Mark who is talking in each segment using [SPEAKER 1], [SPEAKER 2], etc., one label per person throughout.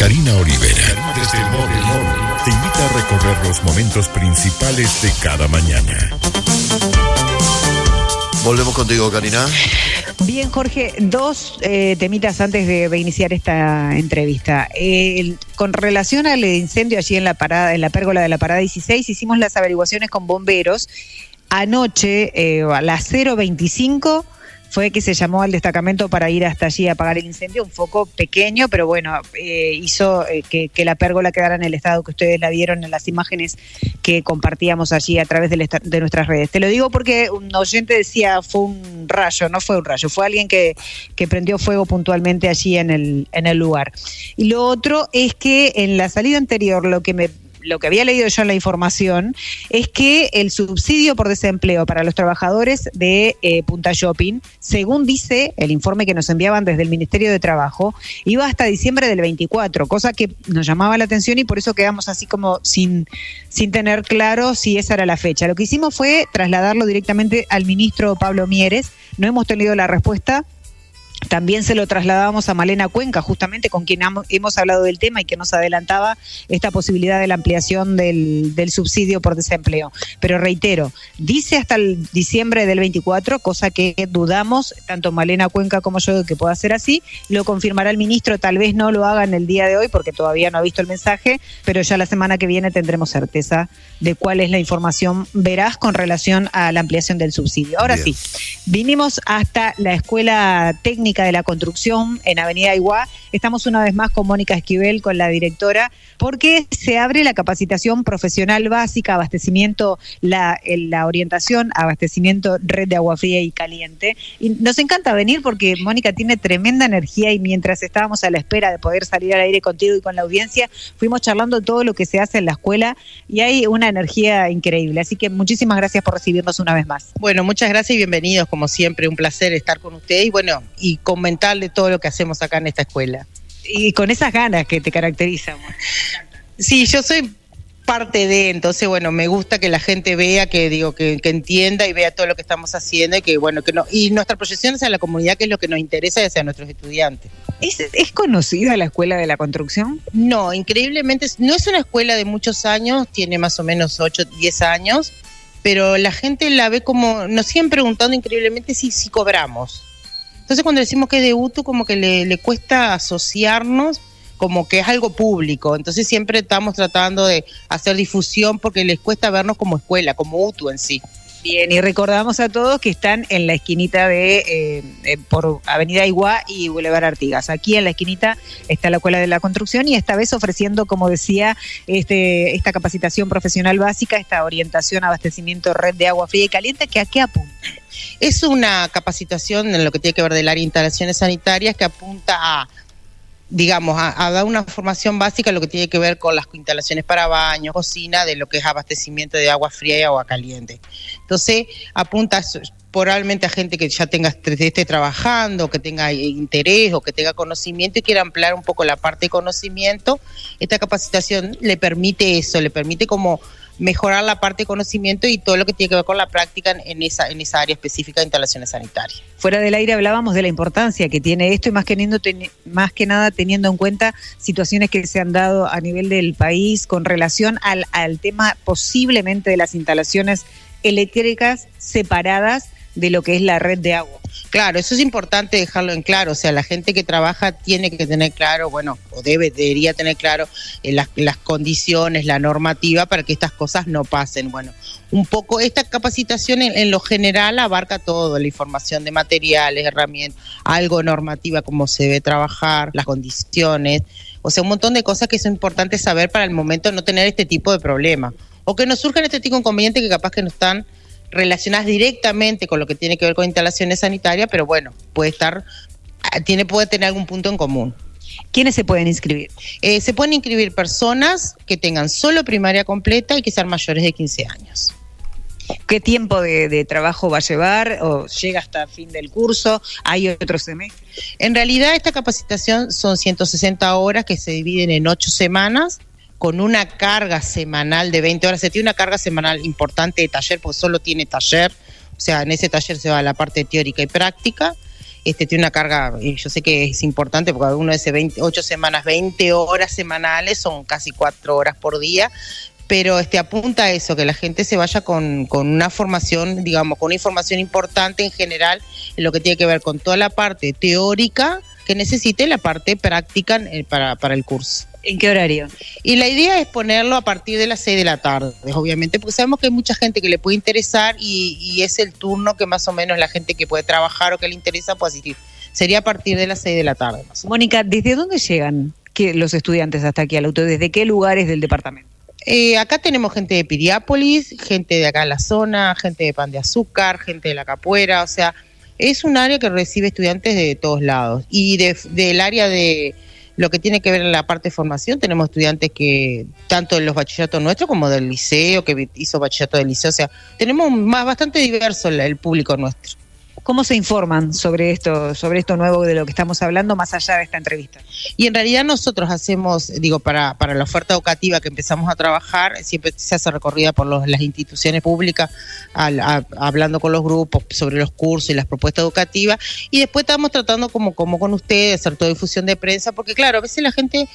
[SPEAKER 1] Karina Olivera, desde el móvil, te invita a recorrer los momentos principales de cada mañana.
[SPEAKER 2] Volvemos contigo, Karina.
[SPEAKER 3] Bien, Jorge, dos eh, temitas antes de, iniciar esta entrevista. con relación al incendio allí en la parada, en la pérgola de la parada 16, hicimos las averiguaciones con bomberos. Anoche, eh, a las 025, fue que se llamó al destacamento para ir hasta allí a apagar el incendio, un foco pequeño, pero bueno, eh, hizo eh, que, la pérgola quedara en el estado que ustedes la vieron en las imágenes que compartíamos allí a través de, nuestras redes. Te lo digo porque un oyente decía fue un rayo, no fue un rayo, fue alguien que, prendió fuego puntualmente allí en el lugar. Y lo otro es que en la salida anterior lo que me lo que había leído yo en la información es que el subsidio por desempleo para los trabajadores de eh, Punta Shopping, según dice el informe que nos enviaban desde el Ministerio de Trabajo, iba hasta diciembre del 24, cosa que nos llamaba la atención y por eso quedamos así como sin, sin tener claro si esa era la fecha. Lo que hicimos fue trasladarlo directamente al ministro Pablo Mieres. No hemos tenido la respuesta también se lo trasladamos a Malena Cuenca, justamente con quien hemos hablado del tema y que nos adelantaba esta posibilidad de la ampliación del, subsidio por desempleo. Pero reitero, dice hasta el diciembre del 24, cosa que dudamos, tanto Malena Cuenca como yo, de que pueda ser así. Lo confirmará el ministro, tal vez no lo haga en el día de hoy porque todavía no ha visto el mensaje, pero ya la semana que viene tendremos certeza de cuál es la información veraz con relación a la ampliación del subsidio. Ahora sí, vinimos hasta la escuela técnica de la Construcción en Avenida Iguá. Estamos una vez más con Mónica Esquivel, con la directora, porque se abre la capacitación profesional básica, abastecimiento, la, la orientación, abastecimiento, red de agua fría y caliente. Y nos encanta venir porque Mónica tiene tremenda energía y mientras estábamos a la espera de poder salir al aire contigo y con la audiencia, fuimos charlando todo lo que se hace en la escuela y hay una energía increíble. Así que muchísimas gracias por recibirnos una vez más.
[SPEAKER 4] Bueno, muchas gracias y bienvenidos, como siempre, un placer estar con usted y bueno, y comentarle todo lo que hacemos acá en esta escuela.
[SPEAKER 3] Y con esas ganas que te caracterizan.
[SPEAKER 4] Sí, yo soy parte de, entonces bueno, me gusta que la gente vea, que digo, que, entienda y vea todo lo que estamos haciendo y que bueno, que no, y nuestra proyección hacia la comunidad, que es lo que nos interesa y hacia nuestros estudiantes.
[SPEAKER 3] ¿Es, ¿Es conocida la escuela de la construcción?
[SPEAKER 4] No, increíblemente, no es una escuela de muchos años, tiene más o menos 8, 10 años, pero la gente la ve como, nos siguen preguntando increíblemente si, si cobramos. Entonces cuando decimos que es de UTU, como que le, cuesta asociarnos como que es algo público. Entonces siempre estamos tratando de hacer difusión porque les cuesta vernos como escuela, como UTU en sí.
[SPEAKER 3] Bien, y recordamos a todos que están en la esquinita de eh, eh, por Avenida Iguá y Boulevard Artigas. Aquí en la esquinita está la Escuela de la Construcción y esta vez ofreciendo, como decía, este, esta capacitación profesional básica, esta orientación, abastecimiento, red de agua fría y caliente, que a qué apunta.
[SPEAKER 4] Es una capacitación en lo que tiene que ver del área de instalaciones sanitarias que apunta a digamos, a, dar una formación básica lo que tiene que ver con las instalaciones para baño, cocina, de lo que es abastecimiento de agua fría y agua caliente. Entonces, apunta probablemente a gente que ya tenga esté trabajando, que tenga interés o que tenga conocimiento y quiera ampliar un poco la parte de conocimiento. Esta capacitación le permite eso, le permite como mejorar la parte de conocimiento y todo lo que tiene que ver con la práctica en esa, en esa área específica de instalaciones sanitarias.
[SPEAKER 3] Fuera del aire hablábamos de la importancia que tiene esto y más que, más que nada teniendo en cuenta situaciones que se han dado a nivel del país con relación al, al tema posiblemente de las instalaciones eléctricas separadas de lo que es la red de agua.
[SPEAKER 4] Claro, eso es importante dejarlo en claro, o sea, la gente que trabaja tiene que tener claro, bueno, o debe, debería tener claro eh, las, condiciones, la normativa para que estas cosas no pasen. Bueno, un poco esta capacitación en, lo general abarca todo, la información de materiales, herramientas, algo normativa, cómo se debe trabajar, las condiciones, o sea, un montón de cosas que son importantes saber para el momento no tener este tipo de problema. O que nos surjan este tipo de inconvenientes que capaz que no están relacionadas directamente con lo que tiene que ver con instalaciones sanitarias, pero bueno, puede estar, ah, tiene, puede tener algún punto en común.
[SPEAKER 3] ¿Quiénes se pueden inscribir?
[SPEAKER 4] Eh, se pueden inscribir personas que tengan solo primaria completa y que sean mayores de 15 años.
[SPEAKER 3] ¿Qué tiempo de, trabajo va a llevar? ¿O llega hasta fin del curso? ¿Hay otro semestre?
[SPEAKER 4] En realidad, esta capacitación son 160 horas que se dividen en 8 semanas con una carga semanal de 20 horas. Se tiene una carga semanal importante de taller, porque solo tiene taller. O sea, en ese taller se va la parte teórica y práctica. este, tiene una carga, yo sé que es importante porque uno de 20, 8 semanas, 20 horas semanales, son casi 4 horas por día, pero este, apunta a eso, que la gente se vaya con, con, una formación, digamos, con una información importante en general en lo que tiene que ver con toda la parte teórica que necesite la parte práctica eh, para, para el curso.
[SPEAKER 3] ¿En qué horario?
[SPEAKER 4] Y la idea es ponerlo a partir de las 6 de la tarde, obviamente, porque sabemos que hay mucha gente que le puede interesar y, y, es el turno que más o menos la gente que puede trabajar o que le interesa puede asistir. Sería a partir de las 6 de la tarde.
[SPEAKER 3] Mónica, ¿desde dónde llegan que los estudiantes hasta aquí al auto? ¿Desde qué lugares del departamento?
[SPEAKER 4] Eh, acá tenemos gente de Piriápolis, gente de acá en la zona, gente de Pan de Azúcar, gente de la Capuera, o sea, es un área que recibe estudiantes de todos lados. Y de, del área de lo que tiene que ver en la parte de formación, tenemos estudiantes que, tanto de los bachilleratos nuestros como del liceo, que hizo bachillerato del liceo, o sea, tenemos más bastante diverso el, el público nuestro.
[SPEAKER 3] ¿Cómo se informan sobre esto, sobre esto nuevo de lo que estamos hablando más allá de esta entrevista?
[SPEAKER 4] Y en realidad nosotros hacemos, digo, para, para la oferta educativa que empezamos a trabajar, siempre se hace recorrida por los, las instituciones públicas, al, a, hablando con los grupos sobre los cursos y las propuestas educativas, y después estamos tratando como, como con ustedes, hacer toda difusión de prensa, porque claro, a veces la gente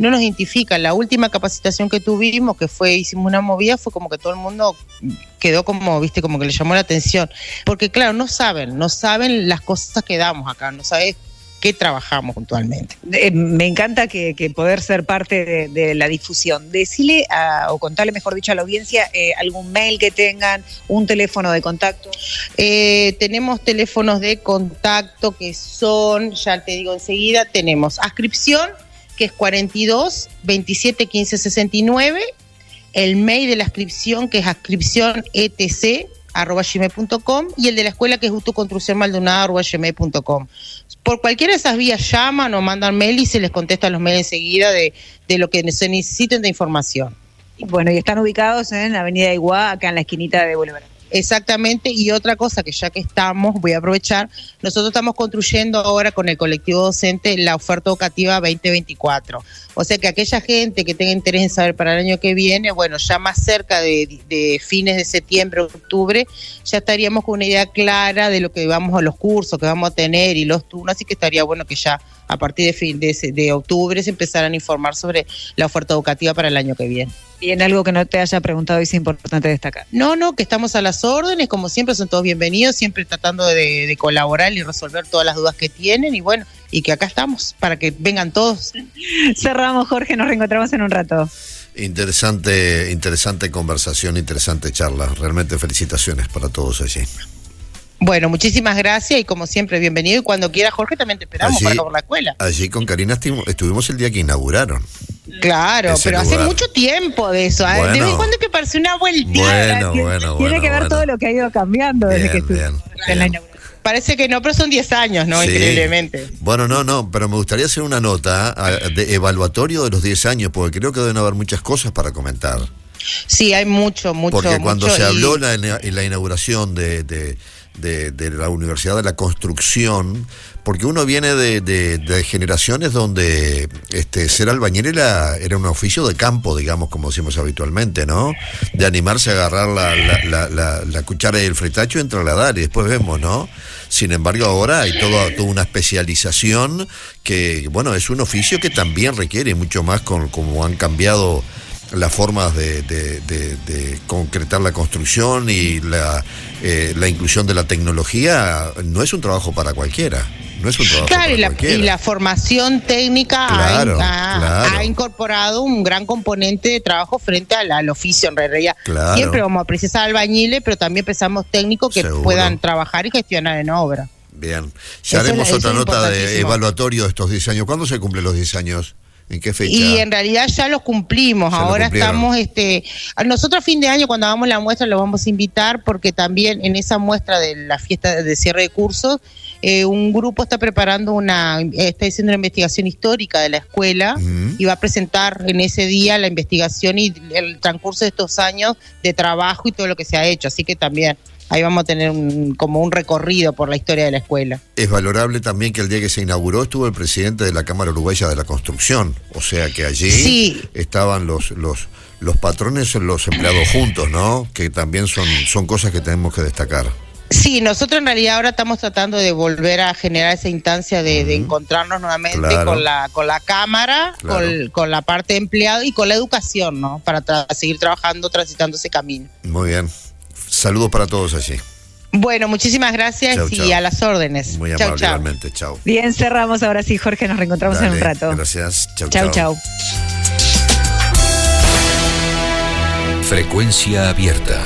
[SPEAKER 4] no nos identifica. La última capacitación que tuvimos, que fue, hicimos una movida, fue como que todo el mundo quedó como, viste, como que le llamó la atención. Porque claro, no saben, no saben las cosas que damos acá, no sabes qué trabajamos puntualmente.
[SPEAKER 3] Eh, me encanta que, que, poder ser parte de, de la difusión. Decirle o contarle, mejor dicho, a la audiencia eh, algún mail que tengan, un teléfono de contacto.
[SPEAKER 4] Eh, tenemos teléfonos de contacto que son, ya te digo enseguida, tenemos ascripción que es 42 27 15 69, el mail de la inscripción que es ascripción etc arroba gmail.com y el de la escuela que es autoconstrucción maldonada arroba gmail.com. Por cualquiera de esas vías llaman o mandan mail y se les contesta los mails enseguida de, de lo que se necesiten de información.
[SPEAKER 3] Bueno, y están ubicados en Avenida Iguá, acá en la esquinita de Bolívar.
[SPEAKER 4] Exactamente, y otra cosa que ya que estamos, voy a aprovechar, nosotros estamos construyendo ahora con el colectivo docente la oferta educativa 2024. O sea que aquella gente que tenga interés en saber para el año que viene, bueno, ya más cerca de, de fines de septiembre, octubre, ya estaríamos con una idea clara de lo que vamos a los cursos que vamos a tener y los turnos, así que estaría bueno que ya a partir de, fin, de, de octubre se empezaran a informar sobre la oferta educativa para el año que viene.
[SPEAKER 3] Y en algo que no te haya preguntado y es importante destacar.
[SPEAKER 4] No, no, que estamos a las órdenes, como siempre son todos bienvenidos, siempre tratando de, de, colaborar y resolver todas las dudas que tienen y bueno, y que acá estamos para que vengan todos.
[SPEAKER 3] Cerramos, Jorge, nos reencontramos en un rato.
[SPEAKER 2] Interesante, interesante conversación, interesante charla. Realmente felicitaciones para todos allí.
[SPEAKER 4] Bueno, muchísimas gracias y como siempre, bienvenido. Y cuando quiera, Jorge, también te esperamos allí, para por la escuela.
[SPEAKER 2] Allí con Karina estuvimos el día que inauguraron.
[SPEAKER 4] Claro, pero lugar. hace mucho tiempo de eso. Bueno, de vez en cuando hay que parece una vueltita.
[SPEAKER 2] Bueno, bueno,
[SPEAKER 3] Tiene
[SPEAKER 2] bueno,
[SPEAKER 3] que ver
[SPEAKER 2] bueno.
[SPEAKER 3] todo lo que ha ido cambiando
[SPEAKER 2] bien,
[SPEAKER 3] desde que
[SPEAKER 2] bien,
[SPEAKER 3] la inauguración.
[SPEAKER 4] Parece que no, pero son 10 años, ¿no?
[SPEAKER 2] Sí.
[SPEAKER 4] Increíblemente.
[SPEAKER 2] Bueno, no, no, pero me gustaría hacer una nota uh, de evaluatorio de los 10 años, porque creo que deben haber muchas cosas para comentar.
[SPEAKER 4] Sí, hay mucho, mucho.
[SPEAKER 2] Porque cuando
[SPEAKER 4] mucho
[SPEAKER 2] se habló en la, en la inauguración de, de, de, la Universidad de la Construcción, porque uno viene de, de, generaciones donde este, ser albañil era, era, un oficio de campo, digamos, como decimos habitualmente, ¿no? De animarse a agarrar la, la, cuchara y el fretacho y trasladar, y después vemos, ¿no? Sin embargo, ahora hay toda, toda una especialización que, bueno, es un oficio que también requiere mucho más con como han cambiado las formas de, de, de, de, concretar la construcción y la, eh, la, inclusión de la tecnología no es un trabajo para cualquiera. No es un trabajo
[SPEAKER 4] claro,
[SPEAKER 2] para
[SPEAKER 4] y, la,
[SPEAKER 2] cualquiera.
[SPEAKER 4] y la formación técnica
[SPEAKER 2] claro,
[SPEAKER 4] ha, ha,
[SPEAKER 2] claro.
[SPEAKER 4] ha, incorporado un gran componente de trabajo frente al, al oficio en realidad. Siempre vamos a precisar albañiles, pero también pensamos técnicos que
[SPEAKER 2] Seguro.
[SPEAKER 4] puedan trabajar y gestionar en obra.
[SPEAKER 2] Bien, ya haremos
[SPEAKER 4] eso,
[SPEAKER 2] otra
[SPEAKER 4] eso
[SPEAKER 2] nota de evaluatorio de estos 10 años. ¿Cuándo se cumplen los 10 años? ¿En qué fecha?
[SPEAKER 4] Y en realidad ya los cumplimos.
[SPEAKER 2] Ya
[SPEAKER 4] Ahora
[SPEAKER 2] lo
[SPEAKER 4] estamos, este, nosotros a fin de año cuando hagamos la muestra lo vamos a invitar porque también en esa muestra de la fiesta de cierre de cursos eh, un grupo está preparando una, está haciendo una investigación histórica de la escuela uh -huh. y va a presentar en ese día la investigación y el transcurso de estos años de trabajo y todo lo que se ha hecho. Así que también ahí vamos a tener un, como un recorrido por la historia de la escuela.
[SPEAKER 2] Es valorable también que el día que se inauguró estuvo el presidente de la Cámara Uruguaya de la Construcción, o sea que allí
[SPEAKER 4] sí.
[SPEAKER 2] estaban los, los, los patrones, los empleados juntos, ¿no? Que también son, son cosas que tenemos que destacar.
[SPEAKER 4] Sí, nosotros en realidad ahora estamos tratando de volver a generar esa instancia de, de encontrarnos nuevamente
[SPEAKER 2] Claro.
[SPEAKER 4] con la con la cámara,
[SPEAKER 2] Claro.
[SPEAKER 4] con, con la parte de empleado y con la educación, ¿no? Para tra- seguir trabajando, transitando ese camino.
[SPEAKER 2] Muy bien. Saludos para todos allí.
[SPEAKER 4] Bueno, muchísimas gracias
[SPEAKER 2] Chau,
[SPEAKER 4] y a las órdenes.
[SPEAKER 2] Muy
[SPEAKER 4] Chau,
[SPEAKER 2] amable
[SPEAKER 4] chau.
[SPEAKER 2] igualmente. Chao.
[SPEAKER 3] Bien, cerramos ahora sí, Jorge, nos reencontramos en un rato.
[SPEAKER 2] Gracias. Chau,
[SPEAKER 3] Chau, chau.
[SPEAKER 1] Frecuencia abierta.